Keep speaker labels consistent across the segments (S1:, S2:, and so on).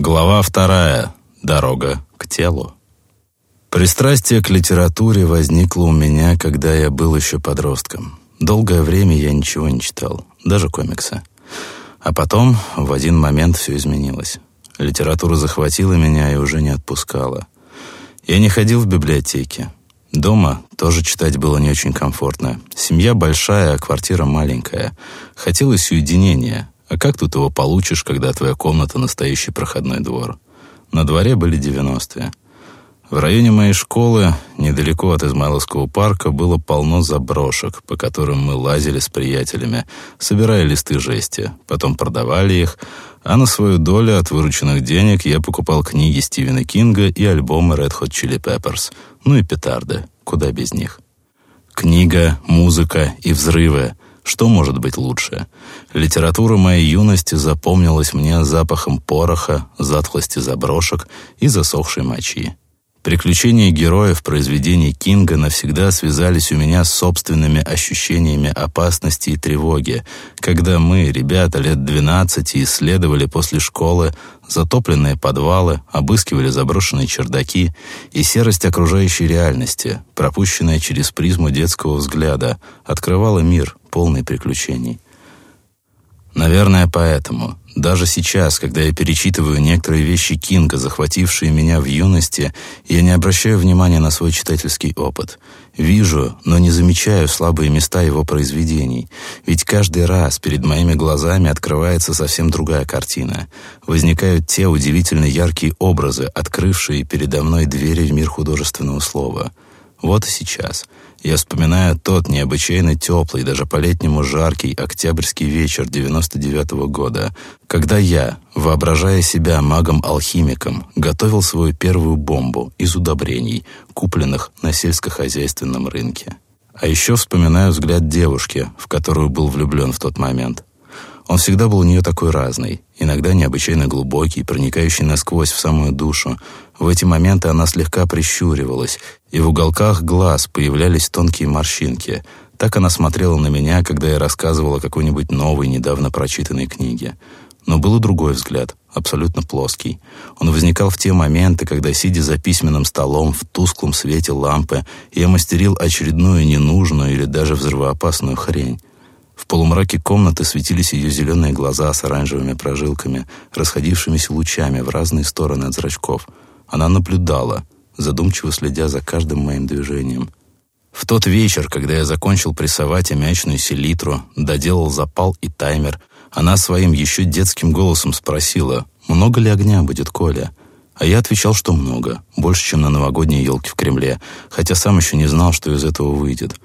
S1: Глава вторая. Дорога к телу. Пристрастие к литературе возникло у меня, когда я был еще подростком. Долгое время я ничего не читал, даже комиксы. А потом в один момент все изменилось. Литература захватила меня и уже не отпускала. Я не ходил в библиотеки. Дома тоже читать было не очень комфортно. Семья большая, а квартира маленькая. Хотелось уединения. А как тут его получишь, когда твоя комната настоящий проходной двор? На дворе были девяностые. В районе моей школы, недалеко от Измайловского парка, было полно заброшек, по которым мы лазили с приятелями, собирая листы жести, потом продавали их, а на свою долю от вырученных денег я покупал книги Стивена Кинга и альбомы Red Hot Chili Peppers, ну и петарды, куда без них. Книга, музыка и взрывы — что может быть лучше? Литература моей юности запомнилась мне запахом пороха, затхлости заброшек и засохшей мочи. Приключения героев произведений Кинга навсегда связались у меня с собственными ощущениями опасности и тревоги, когда мы, ребята лет 12, исследовали после школы затопленные подвалы, обыскивали заброшенные чердаки, и серость окружающей реальности, пропущенная через призму детского взгляда, открывала мир, полный приключений. Наверное, поэтому даже сейчас, когда я перечитываю некоторые вещи Кинга, захватившие меня в юности, я не обращаю внимания на свой читательский опыт. Вижу, но не замечаю слабые места его произведений. Ведь каждый раз перед моими глазами открывается совсем другая картина. Возникают те удивительно яркие образы, открывшие передо мной двери в мир художественного слова. Вот и сейчас — я вспоминаю тот необычайно теплый, даже по-летнему жаркий октябрьский вечер 99 -го года, когда я, воображая себя магом-алхимиком, готовил свою первую бомбу из удобрений, купленных на сельскохозяйственном рынке. А еще вспоминаю взгляд девушки, в которую был влюблен в тот момент. Он всегда был у нее такой разный, иногда необычайно глубокий, проникающий насквозь в самую душу. В эти моменты она слегка прищуривалась, и в уголках глаз появлялись тонкие морщинки. Так она смотрела на меня, когда я рассказывала о какой-нибудь новой, недавно прочитанной книге. Но был и другой взгляд, абсолютно плоский. Он возникал в те моменты, когда, сидя за письменным столом в тусклом свете лампы, я мастерил очередную ненужную или даже взрывоопасную хрень. В полумраке комнаты светились ее зеленые глаза с оранжевыми прожилками, расходившимися лучами в разные стороны от зрачков. Она наблюдала, задумчиво следя за каждым моим движением. В тот вечер, когда я закончил прессовать аммиачную селитру, доделал запал и таймер, она своим еще детским голосом спросила, много ли огня будет, Коля? А я отвечал, что много, больше, чем на новогодние елки в Кремле, хотя сам еще не знал, что из этого выйдет.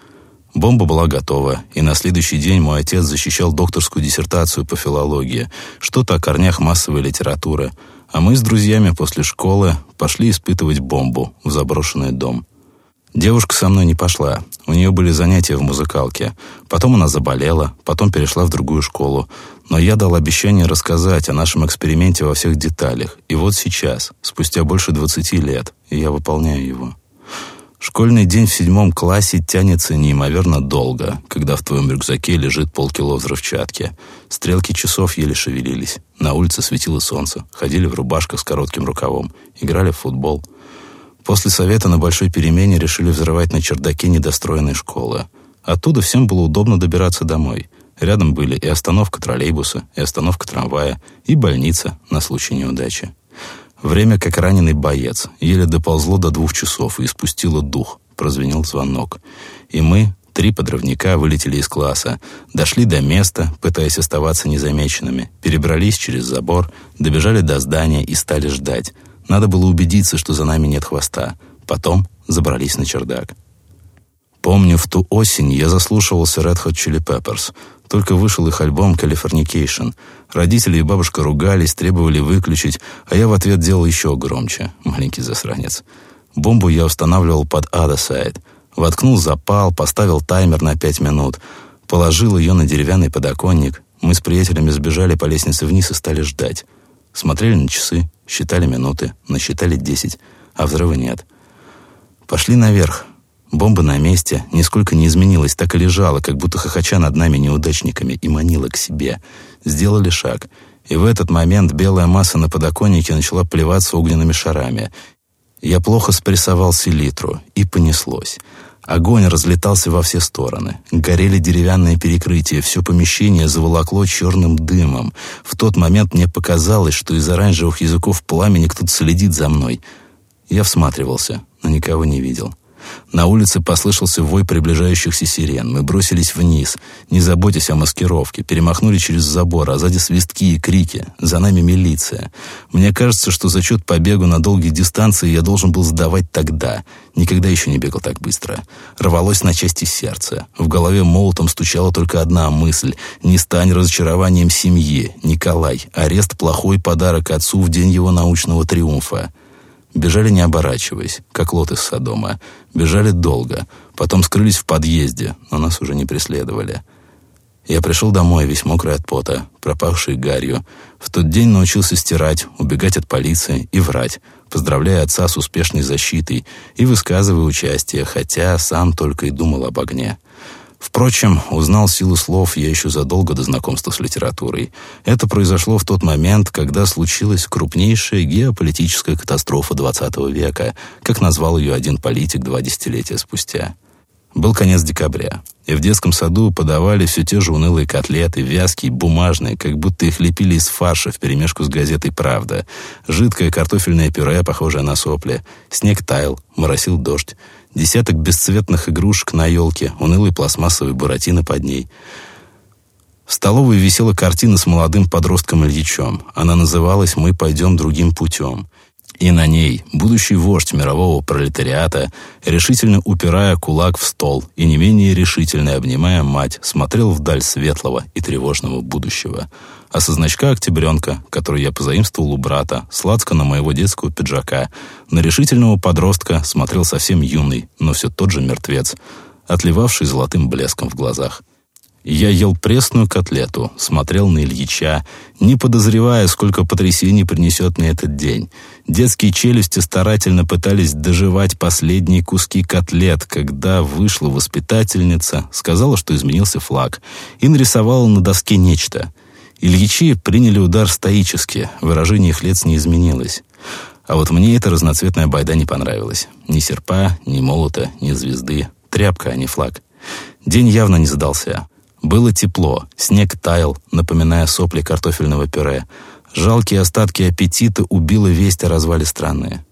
S1: Бомба была готова, и на следующий день мой отец защищал докторскую диссертацию по филологии, что-то о корнях массовой литературы, а мы с друзьями после школы пошли испытывать бомбу в заброшенный дом. Девушка со мной не пошла, у нее были занятия в музыкалке. Потом она заболела, потом перешла в другую школу. Но я дал обещание рассказать о нашем эксперименте во всех деталях. И вот сейчас, спустя больше 20 лет, я выполняю его. Школьный день в седьмом классе тянется неимоверно долго, когда в твоем рюкзаке лежит полкило взрывчатки. Стрелки часов еле шевелились. На улице светило солнце. Ходили в рубашках с коротким рукавом. Играли в футбол. После совета на большой перемене решили взрывать на чердаке недостроенной школы. Оттуда всем было удобно добираться домой. Рядом были и остановка троллейбуса, и остановка трамвая, и больница на случай неудачи. Время, как раненый боец, еле доползло до двух часов и испустило дух. Прозвенел звонок. И мы, три подрывника, вылетели из класса, дошли до места, пытаясь оставаться незамеченными, перебрались через забор, добежали до здания и стали ждать. Надо было убедиться, что за нами нет хвоста. Потом забрались на чердак. Помню, в ту осень я заслушивался Red Hot Chili Peppers. Только вышел их альбом «Californication». Родители и бабушка ругались, требовали выключить, а я в ответ делал еще громче. Маленький засранец. Бомбу я устанавливал под «Other Side». Воткнул запал, поставил таймер на пять минут. Положил ее на деревянный подоконник. Мы с приятелями сбежали по лестнице вниз и стали ждать. Смотрели на часы, считали минуты, насчитали десять, а взрыва нет. Пошли наверх. Бомба на месте, нисколько не изменилась, так и лежала, как будто хохоча над нами неудачниками, и манила к себе. Сделали шаг. И в этот момент белая масса на подоконнике начала плеваться огненными шарами. Я плохо спрессовал селитру, и понеслось. Огонь разлетался во все стороны. Горели деревянные перекрытия, все помещение заволокло черным дымом. В тот момент мне показалось, что из оранжевых языков пламени кто-то следит за мной. Я всматривался, но никого не видел. На улице послышался вой приближающихся сирен. Мы бросились вниз, не заботясь о маскировке, перемахнули через забор, а сзади свистки и крики. За нами милиция. Мне кажется, что зачет по бегу на долгие дистанции я должен был сдавать тогда. Никогда еще не бегал так быстро. Рвалось на части сердце. В голове молотом стучала только одна мысль. «Не стань разочарованием семьи, Николай. Арест — плохой подарок отцу в день его научного триумфа». Бежали не оборачиваясь, как лот из Содома. Бежали долго, потом скрылись в подъезде, но нас уже не преследовали. Я пришел домой, весь мокрый от пота, пропахший гарью. В тот день научился стирать, убегать от полиции и врать, поздравляя отца с успешной защитой и высказывая участие, хотя сам только и думал об огне. Впрочем, узнал силу слов я еще задолго до знакомства с литературой. Это произошло в тот момент, когда случилась крупнейшая геополитическая катастрофа XX века, как назвал ее один политик два десятилетия спустя. Был конец декабря, и в детском саду подавали все те же унылые котлеты, вязкие, бумажные, как будто их лепили из фарша вперемешку с газетой «Правда». Жидкое картофельное пюре, похожее на сопли. Снег таял, моросил дождь десяток бесцветных игрушек на елке, унылый пластмассовый буратино под ней. В столовой висела картина с молодым подростком Ильичом. Она называлась «Мы пойдем другим путем». И на ней будущий вождь мирового пролетариата, решительно упирая кулак в стол и не менее решительно обнимая мать, смотрел вдаль светлого и тревожного будущего. А со значка «Октябренка», который я позаимствовал у брата, сладко на моего детского пиджака, на решительного подростка смотрел совсем юный, но все тот же мертвец, отливавший золотым блеском в глазах. Я ел пресную котлету, смотрел на Ильича, не подозревая, сколько потрясений принесет мне этот день. Детские челюсти старательно пытались доживать последние куски котлет, когда вышла воспитательница, сказала, что изменился флаг, и нарисовала на доске нечто. Ильичи приняли удар стоически, выражение их лиц не изменилось. А вот мне эта разноцветная байда не понравилась. Ни серпа, ни молота, ни звезды. Тряпка, а не флаг. День явно не задался. Было тепло, снег таял, напоминая сопли картофельного пюре. Жалкие остатки аппетита убила весть о развале страны.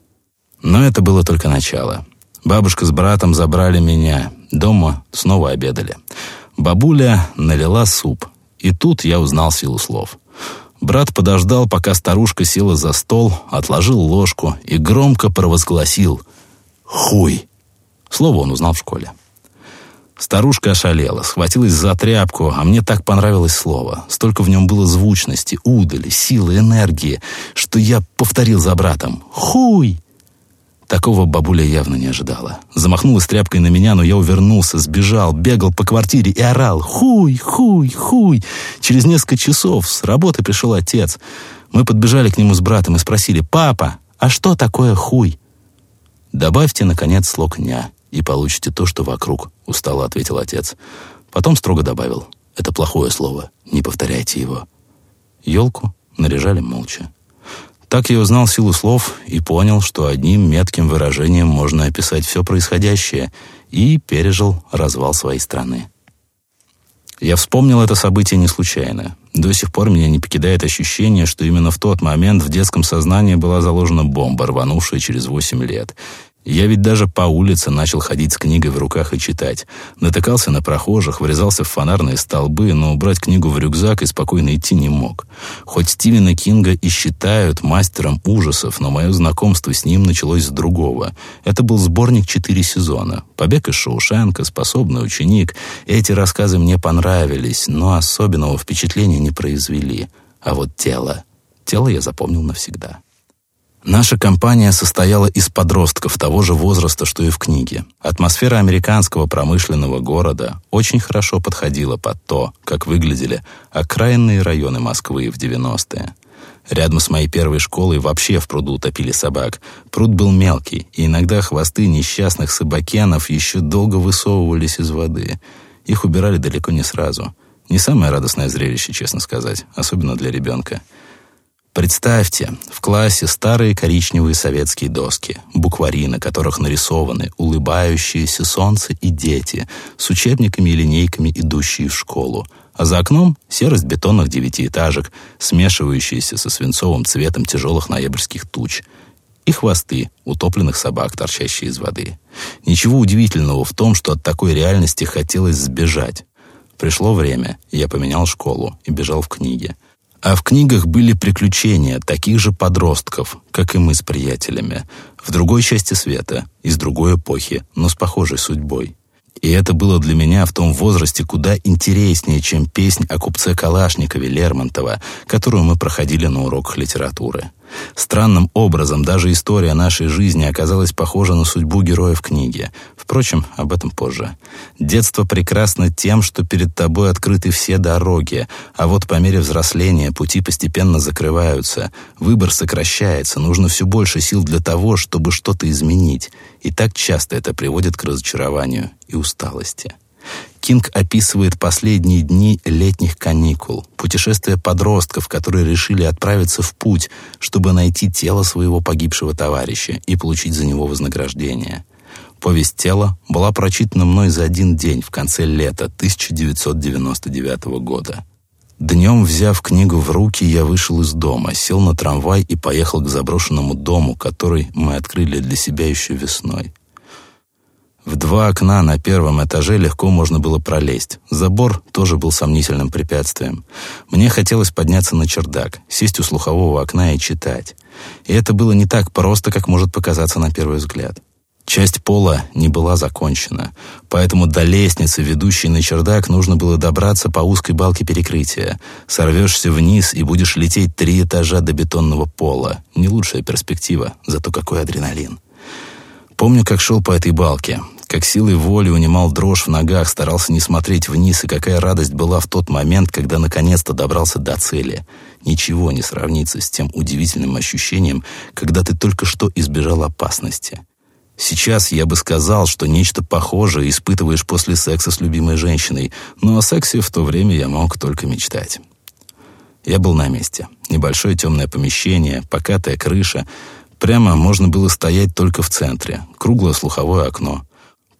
S1: Но это было только начало. Бабушка с братом забрали меня. Дома снова обедали. Бабуля налила суп. И тут я узнал силу слов. Брат подождал, пока старушка села за стол, отложил ложку и громко провозгласил «Хуй!». Слово он узнал в школе. Старушка ошалела, схватилась за тряпку, а мне так понравилось слово. Столько в нем было звучности, удали, силы, энергии, что я повторил за братом «Хуй!». Такого бабуля явно не ожидала. Замахнулась тряпкой на меня, но я увернулся, сбежал, бегал по квартире и орал «Хуй! Хуй! Хуй!». Через несколько часов с работы пришел отец. Мы подбежали к нему с братом и спросили «Папа, а что такое хуй?» «Добавьте, наконец, слог «ня» и получите то, что вокруг», — устало ответил отец. Потом строго добавил, «Это плохое слово, не повторяйте его». Елку наряжали молча. Так я узнал силу слов и понял, что одним метким выражением можно описать все происходящее, и пережил развал своей страны. Я вспомнил это событие не случайно. До сих пор меня не покидает ощущение, что именно в тот момент в детском сознании была заложена бомба, рванувшая через восемь лет. Я ведь даже по улице начал ходить с книгой в руках и читать. Натыкался на прохожих, врезался в фонарные столбы, но убрать книгу в рюкзак и спокойно идти не мог. Хоть Стивена Кинга и считают мастером ужасов, но мое знакомство с ним началось с другого. Это был сборник «Четыре сезона». «Побег из Шоушенка», «Способный ученик». Эти рассказы мне понравились, но особенного впечатления не произвели. А вот тело... Тело я запомнил навсегда. Наша компания состояла из подростков того же возраста, что и в книге. Атмосфера американского промышленного города очень хорошо подходила под то, как выглядели окраинные районы Москвы в 90-е. Рядом с моей первой школой вообще в пруду топили собак. Пруд был мелкий, и иногда хвосты несчастных собакенов еще долго высовывались из воды. Их убирали далеко не сразу. Не самое радостное зрелище, честно сказать, особенно для ребенка. Представьте, в классе старые коричневые советские доски, буквари, на которых нарисованы улыбающиеся солнце и дети с учебниками и линейками, идущие в школу, а за окном серость бетонных девятиэтажек, смешивающиеся со свинцовым цветом тяжелых ноябрьских туч, и хвосты утопленных собак, торчащие из воды. Ничего удивительного в том, что от такой реальности хотелось сбежать. Пришло время, я поменял школу и бежал в книги. А в книгах были приключения таких же подростков, как и мы с приятелями, в другой части света, из другой эпохи, но с похожей судьбой. И это было для меня в том возрасте куда интереснее, чем песнь о купце Калашникове Лермонтова, которую мы проходили на уроках литературы. Странным образом даже история нашей жизни оказалась похожа на судьбу героев книги. Впрочем, об этом позже. Детство прекрасно тем, что перед тобой открыты все дороги, а вот по мере взросления пути постепенно закрываются, выбор сокращается, нужно все больше сил для того, чтобы что-то изменить. И так часто это приводит к разочарованию и усталости. Кинг описывает последние дни летних каникул, путешествия подростков, которые решили отправиться в путь, чтобы найти тело своего погибшего товарища и получить за него вознаграждение. Повесть «Тело» была прочитана мной за один день в конце лета 1999 года. Днем, взяв книгу в руки, я вышел из дома, сел на трамвай и поехал к заброшенному дому, который мы открыли для себя еще весной. В два окна на первом этаже легко можно было пролезть. Забор тоже был сомнительным препятствием. Мне хотелось подняться на чердак, сесть у слухового окна и читать. И это было не так просто, как может показаться на первый взгляд. Часть пола не была закончена, поэтому до лестницы, ведущей на чердак, нужно было добраться по узкой балке перекрытия. Сорвешься вниз и будешь лететь три этажа до бетонного пола. Не лучшая перспектива, зато какой адреналин. Помню, как шел по этой балке как силой воли унимал дрожь в ногах, старался не смотреть вниз, и какая радость была в тот момент, когда наконец-то добрался до цели. Ничего не сравнится с тем удивительным ощущением, когда ты только что избежал опасности. Сейчас я бы сказал, что нечто похожее испытываешь после секса с любимой женщиной, но о сексе в то время я мог только мечтать. Я был на месте. Небольшое темное помещение, покатая крыша. Прямо можно было стоять только в центре. Круглое слуховое окно.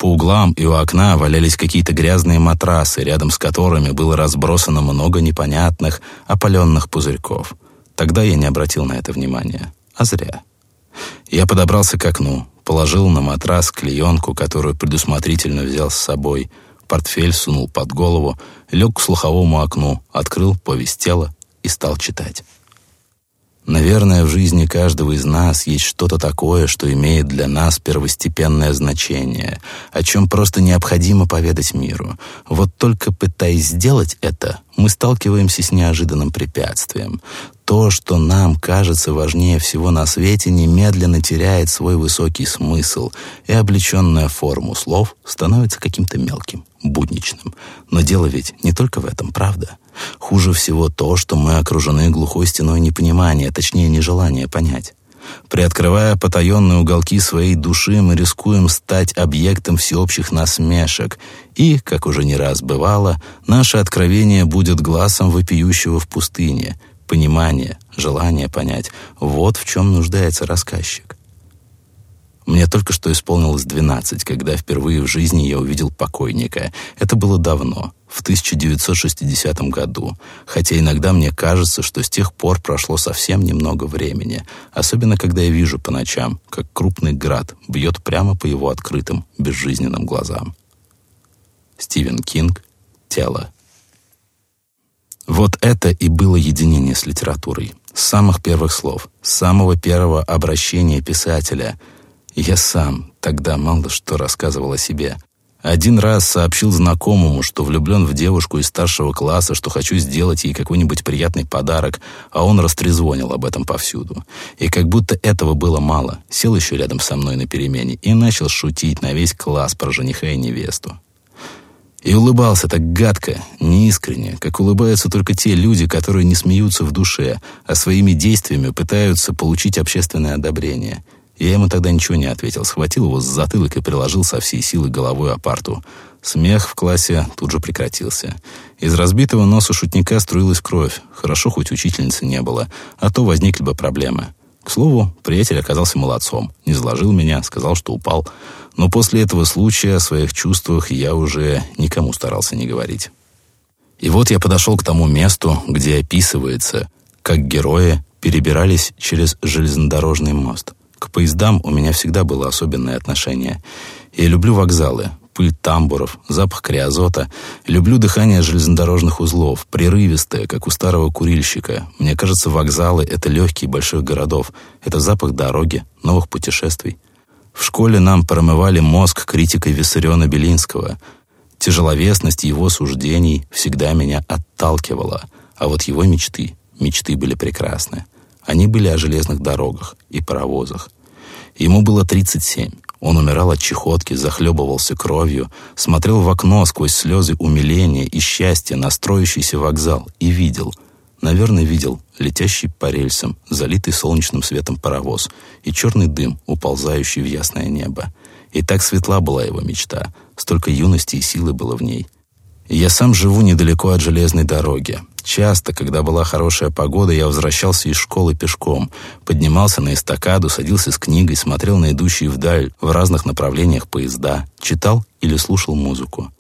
S1: По углам и у окна валялись какие-то грязные матрасы, рядом с которыми было разбросано много непонятных, опаленных пузырьков. Тогда я не обратил на это внимания. А зря. Я подобрался к окну, положил на матрас клеенку, которую предусмотрительно взял с собой, портфель сунул под голову, лег к слуховому окну, открыл повесть тела и стал читать. Наверное, в жизни каждого из нас есть что-то такое, что имеет для нас первостепенное значение, о чем просто необходимо поведать миру. Вот только пытаясь сделать это, мы сталкиваемся с неожиданным препятствием. То, что нам кажется важнее всего на свете, немедленно теряет свой высокий смысл, и облеченная форму слов становится каким-то мелким, будничным. Но дело ведь не только в этом, правда? Хуже всего то, что мы окружены глухой стеной непонимания, точнее, нежелания понять. Приоткрывая потаенные уголки своей души, мы рискуем стать объектом всеобщих насмешек, и, как уже не раз бывало, наше откровение будет глазом вопиющего в пустыне. Понимание, желание понять — вот в чем нуждается рассказчик. Мне только что исполнилось 12, когда впервые в жизни я увидел покойника. Это было давно, в 1960 году, хотя иногда мне кажется, что с тех пор прошло совсем немного времени, особенно когда я вижу по ночам, как крупный град бьет прямо по его открытым, безжизненным глазам. Стивен Кинг «Тело». Вот это и было единение с литературой. С самых первых слов, с самого первого обращения писателя — я сам тогда мало что рассказывал о себе. Один раз сообщил знакомому, что влюблен в девушку из старшего класса, что хочу сделать ей какой-нибудь приятный подарок, а он растрезвонил об этом повсюду. И как будто этого было мало, сел еще рядом со мной на перемене и начал шутить на весь класс про жениха и невесту. И улыбался так гадко, неискренне, как улыбаются только те люди, которые не смеются в душе, а своими действиями пытаются получить общественное одобрение — Я ему тогда ничего не ответил, схватил его с затылок и приложил со всей силы головой о парту. Смех в классе тут же прекратился. Из разбитого носа шутника струилась кровь. Хорошо, хоть учительницы не было, а то возникли бы проблемы. К слову, приятель оказался молодцом. Не заложил меня, сказал, что упал. Но после этого случая о своих чувствах я уже никому старался не говорить. И вот я подошел к тому месту, где описывается, как герои перебирались через железнодорожный мост. К поездам у меня всегда было особенное отношение. Я люблю вокзалы, пыль тамбуров, запах криозота. Люблю дыхание железнодорожных узлов, прерывистое, как у старого курильщика. Мне кажется, вокзалы — это легкие больших городов. Это запах дороги, новых путешествий. В школе нам промывали мозг критикой Виссариона Белинского. Тяжеловесность его суждений всегда меня отталкивала, а вот его мечты, мечты были прекрасны. Они были о железных дорогах и паровозах. Ему было 37. Он умирал от чехотки, захлебывался кровью, смотрел в окно сквозь слезы умиления и счастья на строящийся вокзал и видел, наверное, видел летящий по рельсам, залитый солнечным светом паровоз и черный дым, уползающий в ясное небо. И так светла была его мечта, столько юности и силы было в ней. Я сам живу недалеко от железной дороги. Часто, когда была хорошая погода, я возвращался из школы пешком, поднимался на эстакаду, садился с книгой, смотрел на идущие вдаль в разных направлениях поезда, читал или слушал музыку.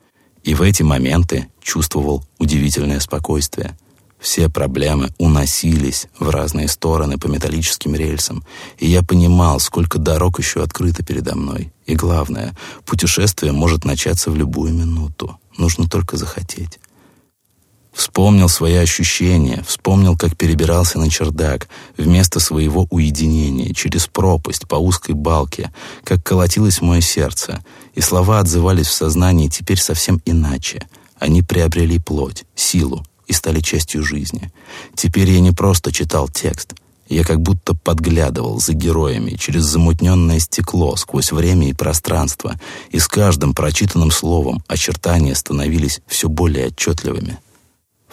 S1: И в эти моменты чувствовал удивительное спокойствие. Все проблемы уносились в разные стороны по металлическим рельсам, и я понимал, сколько дорог еще открыто передо мной. И главное, путешествие может начаться в любую минуту. Нужно только захотеть. Вспомнил свои ощущения, вспомнил, как перебирался на чердак, вместо своего уединения, через пропасть, по узкой балке, как колотилось мое сердце, и слова отзывались в сознании теперь совсем иначе. Они приобрели плоть, силу и стали частью жизни. Теперь я не просто читал текст, я как будто подглядывал за героями через замутненное стекло сквозь время и пространство, и с каждым прочитанным словом очертания становились все более отчетливыми.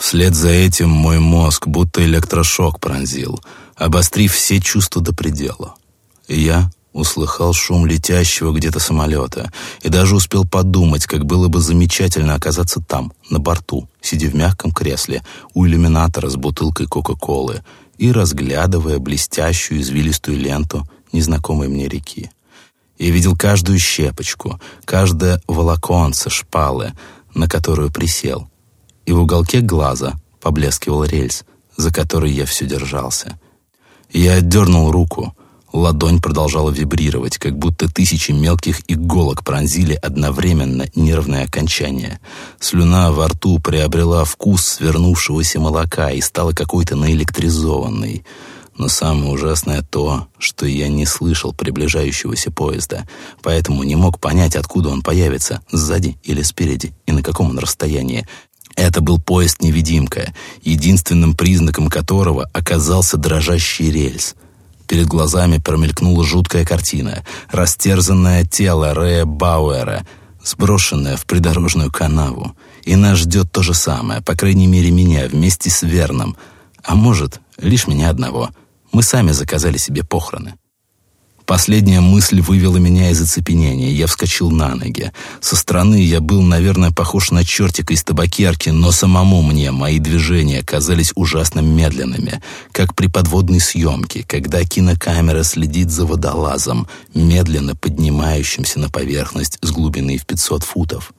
S1: Вслед за этим мой мозг будто электрошок пронзил, обострив все чувства до предела. Я услыхал шум летящего где-то самолета и даже успел подумать, как было бы замечательно оказаться там, на борту, сидя в мягком кресле у иллюминатора с бутылкой Кока-Колы и разглядывая блестящую извилистую ленту незнакомой мне реки. Я видел каждую щепочку, каждое волоконце шпалы, на которую присел, и в уголке глаза поблескивал рельс, за который я все держался. Я отдернул руку, ладонь продолжала вибрировать, как будто тысячи мелких иголок пронзили одновременно нервное окончание. Слюна во рту приобрела вкус свернувшегося молока и стала какой-то наэлектризованной. Но самое ужасное то, что я не слышал приближающегося поезда, поэтому не мог понять, откуда он появится, сзади или спереди, и на каком он расстоянии. Это был поезд-невидимка, единственным признаком которого оказался дрожащий рельс. Перед глазами промелькнула жуткая картина. Растерзанное тело Рэя Бауэра, сброшенное в придорожную канаву. И нас ждет то же самое, по крайней мере меня, вместе с Верном. А может, лишь меня одного. Мы сами заказали себе похороны. Последняя мысль вывела меня из оцепенения. Я вскочил на ноги. Со стороны я был, наверное, похож на чертика из табакерки, но самому мне мои движения казались ужасно медленными, как при подводной съемке, когда кинокамера следит за водолазом, медленно поднимающимся на поверхность с глубины в 500 футов.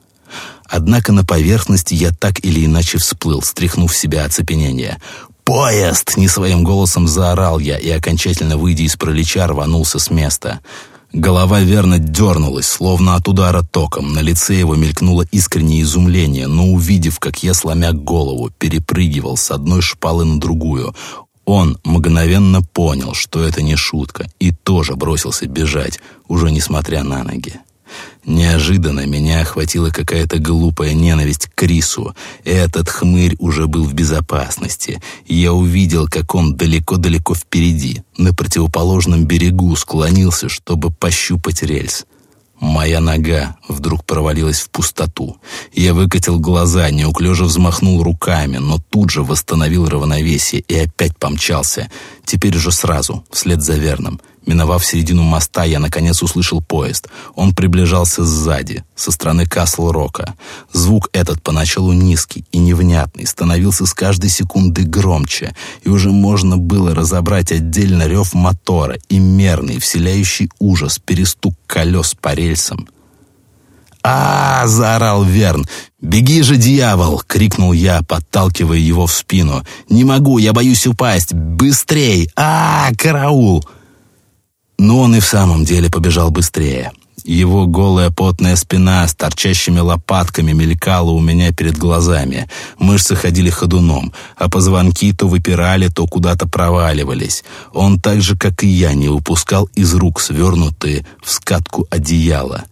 S1: Однако на поверхности я так или иначе всплыл, стряхнув себя оцепенение. «Поезд!» — не своим голосом заорал я и, окончательно выйдя из пролича, рванулся с места. Голова верно дернулась, словно от удара током. На лице его мелькнуло искреннее изумление, но увидев, как я, сломя голову, перепрыгивал с одной шпалы на другую, он мгновенно понял, что это не шутка, и тоже бросился бежать, уже несмотря на ноги. Неожиданно меня охватила какая-то глупая ненависть к Крису. Этот хмырь уже был в безопасности. Я увидел, как он далеко-далеко впереди, на противоположном берегу, склонился, чтобы пощупать рельс. Моя нога вдруг провалилась в пустоту. Я выкатил глаза, неуклюже взмахнул руками, но тут же восстановил равновесие и опять помчался. Теперь уже сразу, вслед за Верном, Миновав середину моста, я наконец услышал поезд. Он приближался сзади, со стороны Касл-Рока. Звук этот поначалу низкий и невнятный, становился с каждой секунды громче, и уже можно было разобрать отдельно рев мотора и мерный, вселяющий ужас, перестук колес по рельсам. а, -а, -а заорал Верн. «Беги же, дьявол!» — крикнул я, подталкивая его в спину. «Не могу, я боюсь упасть! Быстрей! а, -а, -а караул!» Но он и в самом деле побежал быстрее. Его голая потная спина с торчащими лопатками мелькала у меня перед глазами. Мышцы ходили ходуном, а позвонки то выпирали, то куда-то проваливались. Он так же, как и я, не упускал из рук свернутые в скатку одеяла.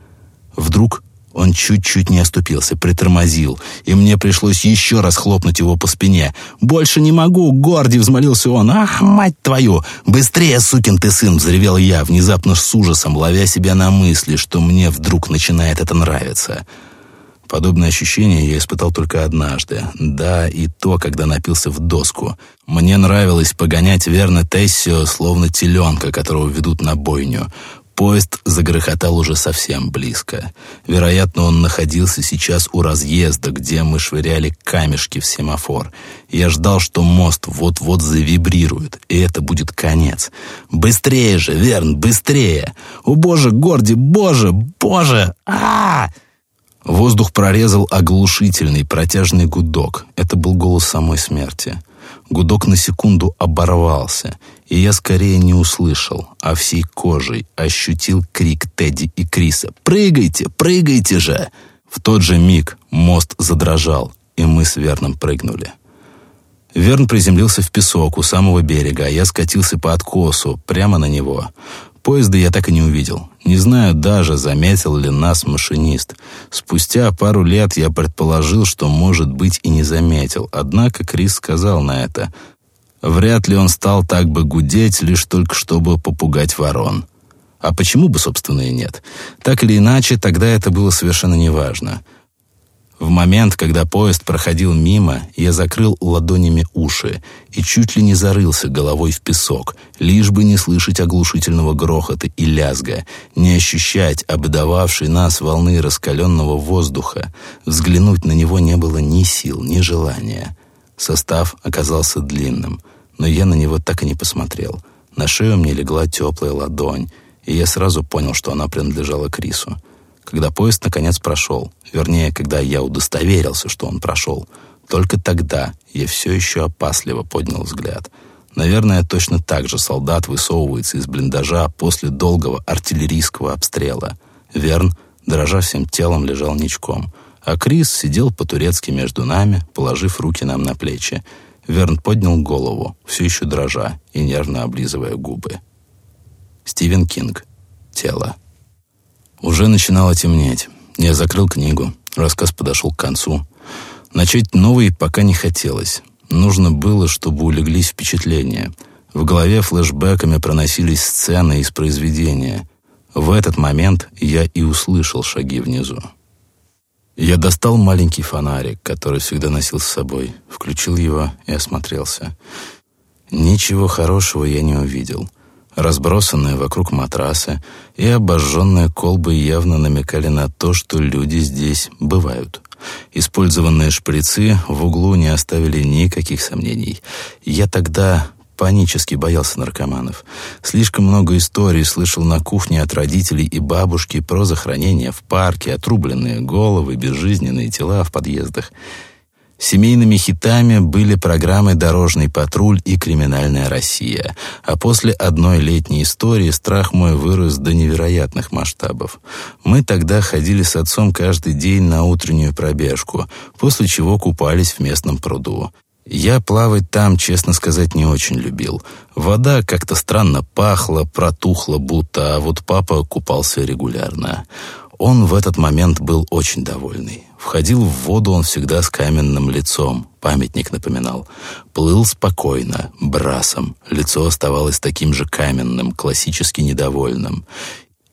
S1: Вдруг он чуть-чуть не оступился, притормозил, и мне пришлось еще раз хлопнуть его по спине. «Больше не могу!» — горди взмолился он. «Ах, мать твою! Быстрее, сукин ты сын!» — взревел я, внезапно с ужасом, ловя себя на мысли, что мне вдруг начинает это нравиться. Подобное ощущение я испытал только однажды. Да, и то, когда напился в доску. Мне нравилось погонять верно Тессио, словно теленка, которого ведут на бойню. Поезд загрохотал уже совсем близко. Вероятно, он находился сейчас у разъезда, где мы швыряли камешки в семафор. Я ждал, что мост вот-вот завибрирует, и это будет конец. «Быстрее же, Верн, быстрее! О, боже, Горди, боже, боже! а, -а, -а Воздух прорезал оглушительный, протяжный гудок. Это был голос самой смерти. Гудок на секунду оборвался, и я скорее не услышал, а всей кожей ощутил крик Тедди и Криса «Прыгайте, прыгайте же!» В тот же миг мост задрожал, и мы с Верном прыгнули. Верн приземлился в песок у самого берега, а я скатился по откосу, прямо на него. Поезда я так и не увидел. Не знаю даже, заметил ли нас машинист. Спустя пару лет я предположил, что, может быть, и не заметил. Однако Крис сказал на это. Вряд ли он стал так бы гудеть, лишь только чтобы попугать ворон. А почему бы, собственно, и нет? Так или иначе, тогда это было совершенно неважно. В момент, когда поезд проходил мимо, я закрыл ладонями уши и чуть ли не зарылся головой в песок, лишь бы не слышать оглушительного грохота и лязга, не ощущать обдававшей нас волны раскаленного воздуха. Взглянуть на него не было ни сил, ни желания. Состав оказался длинным, но я на него так и не посмотрел. На шею мне легла теплая ладонь, и я сразу понял, что она принадлежала Крису. Когда поезд наконец прошел, вернее, когда я удостоверился, что он прошел, только тогда я все еще опасливо поднял взгляд. Наверное, точно так же солдат высовывается из блиндажа после долгого артиллерийского обстрела. Верн, дрожа всем телом, лежал ничком, а Крис сидел по-турецки между нами, положив руки нам на плечи. Верн поднял голову, все еще дрожа и нервно облизывая губы. Стивен Кинг. Тело. Уже начинало темнеть. Я закрыл книгу. Рассказ подошел к концу. Начать новый пока не хотелось. Нужно было, чтобы улеглись впечатления. В голове флешбэками проносились сцены из произведения. В этот момент я и услышал шаги внизу. Я достал маленький фонарик, который всегда носил с собой, включил его и осмотрелся. Ничего хорошего я не увидел. Разбросанные вокруг матрасы и обожженные колбы явно намекали на то, что люди здесь бывают. Использованные шприцы в углу не оставили никаких сомнений. Я тогда панически боялся наркоманов. Слишком много историй слышал на кухне от родителей и бабушки про захоронения в парке, отрубленные головы, безжизненные тела в подъездах. Семейными хитами были программы «Дорожный патруль» и «Криминальная Россия», а после одной летней истории страх мой вырос до невероятных масштабов. Мы тогда ходили с отцом каждый день на утреннюю пробежку, после чего купались в местном пруду. Я плавать там, честно сказать, не очень любил. Вода как-то странно пахла, протухла будто, а вот папа купался регулярно. Он в этот момент был очень довольный. Входил в воду он всегда с каменным лицом, памятник напоминал. Плыл спокойно, брасом, лицо оставалось таким же каменным, классически недовольным.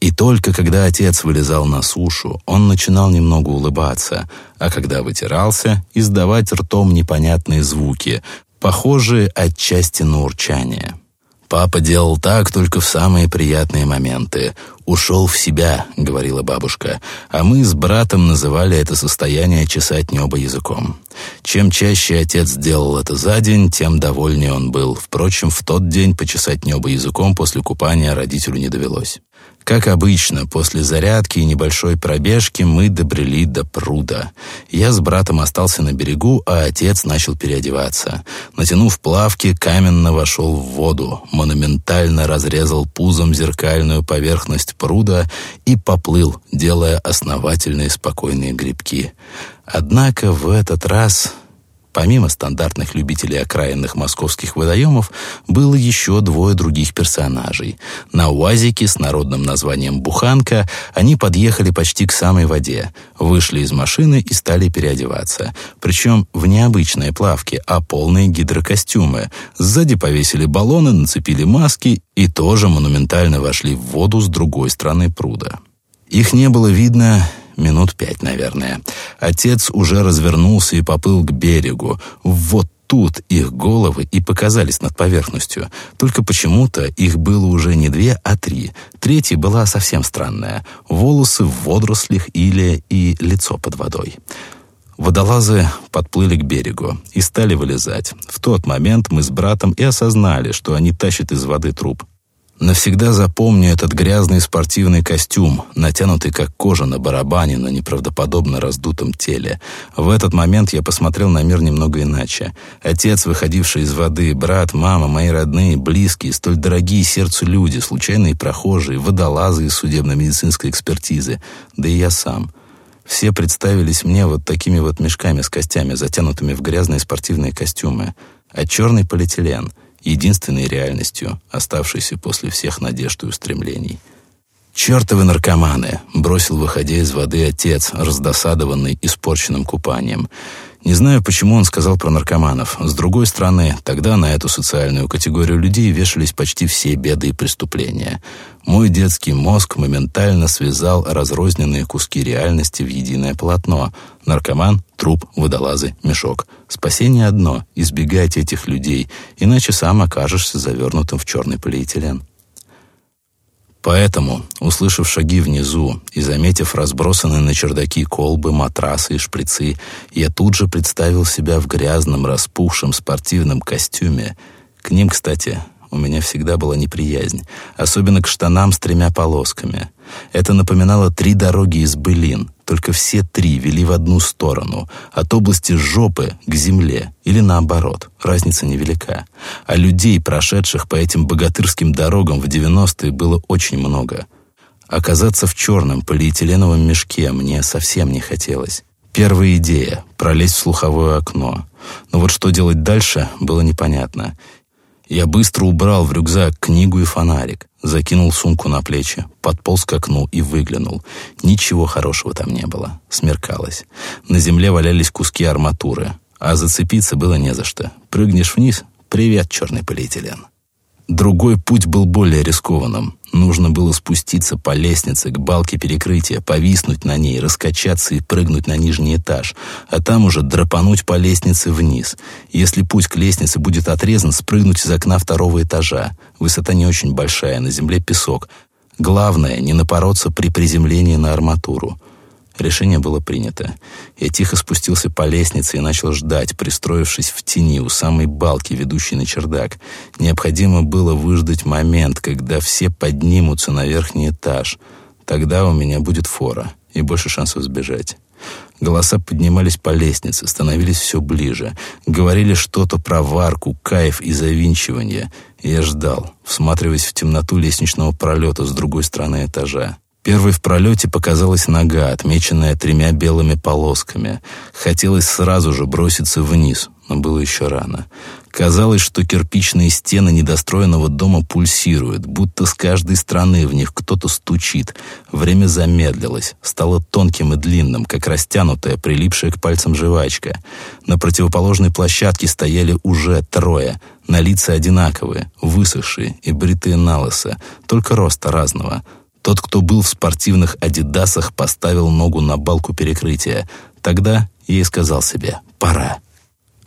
S1: И только когда отец вылезал на сушу, он начинал немного улыбаться, а когда вытирался, издавать ртом непонятные звуки, похожие отчасти на урчание. Папа делал так только в самые приятные моменты. «Ушел в себя», — говорила бабушка, а мы с братом называли это состояние чесать небо языком. Чем чаще отец делал это за день, тем довольнее он был. Впрочем, в тот день почесать небо языком после купания родителю не довелось. Как обычно, после зарядки и небольшой пробежки мы добрели до пруда. Я с братом остался на берегу, а отец начал переодеваться. Натянув плавки, каменно вошел в воду, монументально разрезал пузом зеркальную поверхность пруда и поплыл, делая основательные спокойные грибки. Однако в этот раз Помимо стандартных любителей окраинных московских водоемов, было еще двое других персонажей. На УАЗике с народным названием «Буханка» они подъехали почти к самой воде, вышли из машины и стали переодеваться. Причем в необычные плавки, а полные гидрокостюмы. Сзади повесили баллоны, нацепили маски и тоже монументально вошли в воду с другой стороны пруда. Их не было видно минут пять, наверное. Отец уже развернулся и поплыл к берегу. Вот тут их головы и показались над поверхностью. Только почему-то их было уже не две, а три. Третья была совсем странная. Волосы в водорослях или и лицо под водой. Водолазы подплыли к берегу и стали вылезать. В тот момент мы с братом и осознали, что они тащат из воды труп. Навсегда запомню этот грязный спортивный костюм, натянутый как кожа на барабане на неправдоподобно раздутом теле. В этот момент я посмотрел на мир немного иначе. Отец, выходивший из воды, брат, мама, мои родные, близкие, столь дорогие сердцу люди, случайные прохожие, водолазы из судебно-медицинской экспертизы, да и я сам. Все представились мне вот такими вот мешками с костями, затянутыми в грязные спортивные костюмы. А черный полиэтилен — единственной реальностью, оставшейся после всех надежд и устремлений. «Чертовы наркоманы!» — бросил, выходя из воды отец, раздосадованный испорченным купанием. Не знаю, почему он сказал про наркоманов. С другой стороны, тогда на эту социальную категорию людей вешались почти все беды и преступления. Мой детский мозг моментально связал разрозненные куски реальности в единое полотно. Наркоман, труп, водолазы, мешок. Спасение одно — избегать этих людей, иначе сам окажешься завернутым в черный полиэтилен. Поэтому, услышав шаги внизу и заметив разбросанные на чердаки колбы, матрасы и шприцы, я тут же представил себя в грязном, распухшем спортивном костюме. К ним, кстати, у меня всегда была неприязнь, особенно к штанам с тремя полосками. Это напоминало три дороги из былин, только все три вели в одну сторону, от области жопы к земле, или наоборот, разница невелика. А людей, прошедших по этим богатырским дорогам в 90-е, было очень много. Оказаться в черном полиэтиленовом мешке мне совсем не хотелось. Первая идея — пролезть в слуховое окно. Но вот что делать дальше, было непонятно. Я быстро убрал в рюкзак книгу и фонарик, закинул сумку на плечи, подполз к окну и выглянул. Ничего хорошего там не было. Смеркалось. На земле валялись куски арматуры, а зацепиться было не за что. Прыгнешь вниз — привет, черный полиэтилен. Другой путь был более рискованным. Нужно было спуститься по лестнице к балке перекрытия, повиснуть на ней, раскачаться и прыгнуть на нижний этаж, а там уже драпануть по лестнице вниз. Если путь к лестнице будет отрезан, спрыгнуть из окна второго этажа. Высота не очень большая, на земле песок. Главное, не напороться при приземлении на арматуру. Решение было принято. Я тихо спустился по лестнице и начал ждать, пристроившись в тени у самой балки, ведущей на чердак. Необходимо было выждать момент, когда все поднимутся на верхний этаж. Тогда у меня будет фора и больше шансов сбежать. Голоса поднимались по лестнице, становились все ближе. Говорили что-то про варку, кайф и завинчивание. Я ждал, всматриваясь в темноту лестничного пролета с другой стороны этажа. Первой в пролете показалась нога, отмеченная тремя белыми полосками. Хотелось сразу же броситься вниз, но было еще рано. Казалось, что кирпичные стены недостроенного дома пульсируют, будто с каждой стороны в них кто-то стучит. Время замедлилось, стало тонким и длинным, как растянутая, прилипшая к пальцам жвачка. На противоположной площадке стояли уже трое, на лица одинаковые, высохшие и бритые на лысо, только роста разного — тот, кто был в спортивных адидасах, поставил ногу на балку перекрытия. Тогда я сказал себе «пора».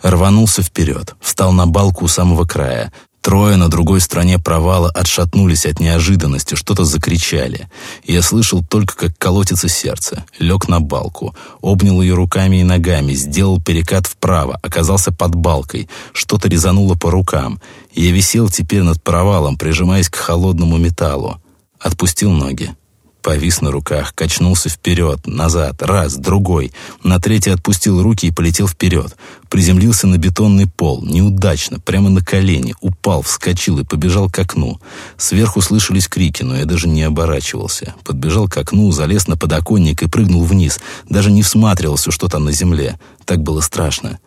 S1: Рванулся вперед, встал на балку у самого края. Трое на другой стороне провала отшатнулись от неожиданности, что-то закричали. Я слышал только, как колотится сердце. Лег на балку, обнял ее руками и ногами, сделал перекат вправо, оказался под балкой. Что-то резануло по рукам. Я висел теперь над провалом, прижимаясь к холодному металлу. Отпустил ноги. Повис на руках, качнулся вперед, назад, раз, другой. На третий отпустил руки и полетел вперед. Приземлился на бетонный пол, неудачно, прямо на колени. Упал, вскочил и побежал к окну. Сверху слышались крики, но я даже не оборачивался. Подбежал к окну, залез на подоконник и прыгнул вниз. Даже не всматривался, что там на земле. Так было страшно.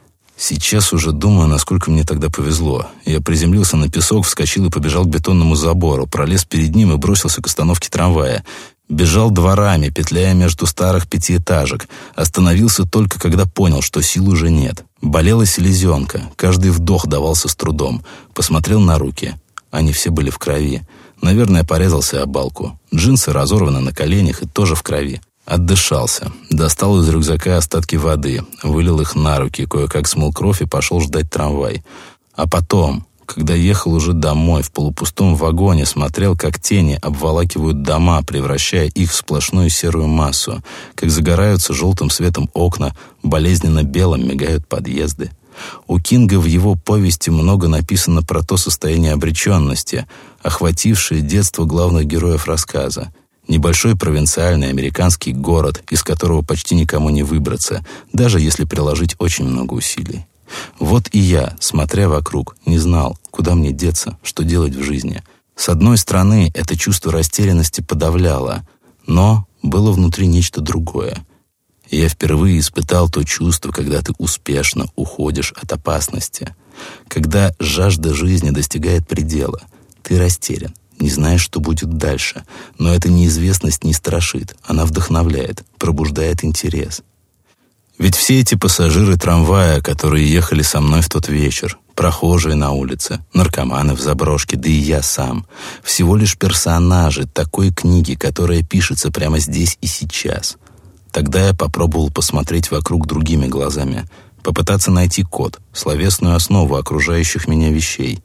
S1: Сейчас уже думаю, насколько мне тогда повезло. Я приземлился на песок, вскочил и побежал к бетонному забору, пролез перед ним и бросился к остановке трамвая. Бежал дворами, петляя между старых пятиэтажек. Остановился только, когда понял, что сил уже нет. Болела селезенка, каждый вдох давался с трудом. Посмотрел на руки. Они все были в крови. Наверное, порезался о балку. Джинсы разорваны на коленях и тоже в крови. Отдышался. Достал из рюкзака остатки воды. Вылил их на руки, кое-как смыл кровь и пошел ждать трамвай. А потом, когда ехал уже домой, в полупустом вагоне, смотрел, как тени обволакивают дома, превращая их в сплошную серую массу, как загораются желтым светом окна, болезненно белым мигают подъезды. У Кинга в его повести много написано про то состояние обреченности, охватившее детство главных героев рассказа. Небольшой провинциальный американский город, из которого почти никому не выбраться, даже если приложить очень много усилий. Вот и я, смотря вокруг, не знал, куда мне деться, что делать в жизни. С одной стороны, это чувство растерянности подавляло, но было внутри нечто другое. я впервые испытал то чувство, когда ты успешно уходишь от опасности, когда жажда жизни достигает предела, ты растерян, не знаешь, что будет дальше, но эта неизвестность не страшит, она вдохновляет, пробуждает интерес. Ведь все эти пассажиры трамвая, которые ехали со мной в тот вечер, прохожие на улице, наркоманы в заброшке, да и я сам, всего лишь персонажи такой книги, которая пишется прямо здесь и сейчас. Тогда я попробовал посмотреть вокруг другими глазами, попытаться найти код, словесную основу окружающих меня вещей.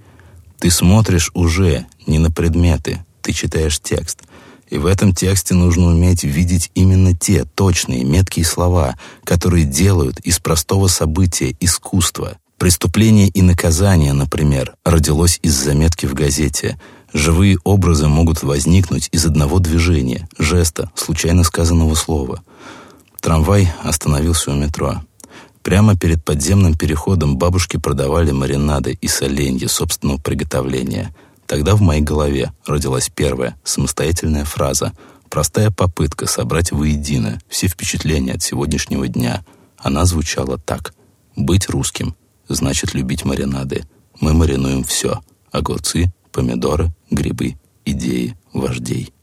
S1: Ты смотришь уже не на предметы, ты читаешь текст — и в этом тексте нужно уметь видеть именно те точные, меткие слова, которые делают из простого события искусство. Преступление и наказание, например, родилось из заметки в газете. Живые образы могут возникнуть из одного движения, жеста, случайно сказанного слова. Трамвай остановился у метро. Прямо перед подземным переходом бабушки продавали маринады и соленья собственного приготовления – Тогда в моей голове родилась первая самостоятельная фраза, простая попытка собрать воедино все впечатления от сегодняшнего дня. Она звучала так. «Быть русским значит любить маринады. Мы маринуем все. Огурцы, помидоры, грибы, идеи, вождей».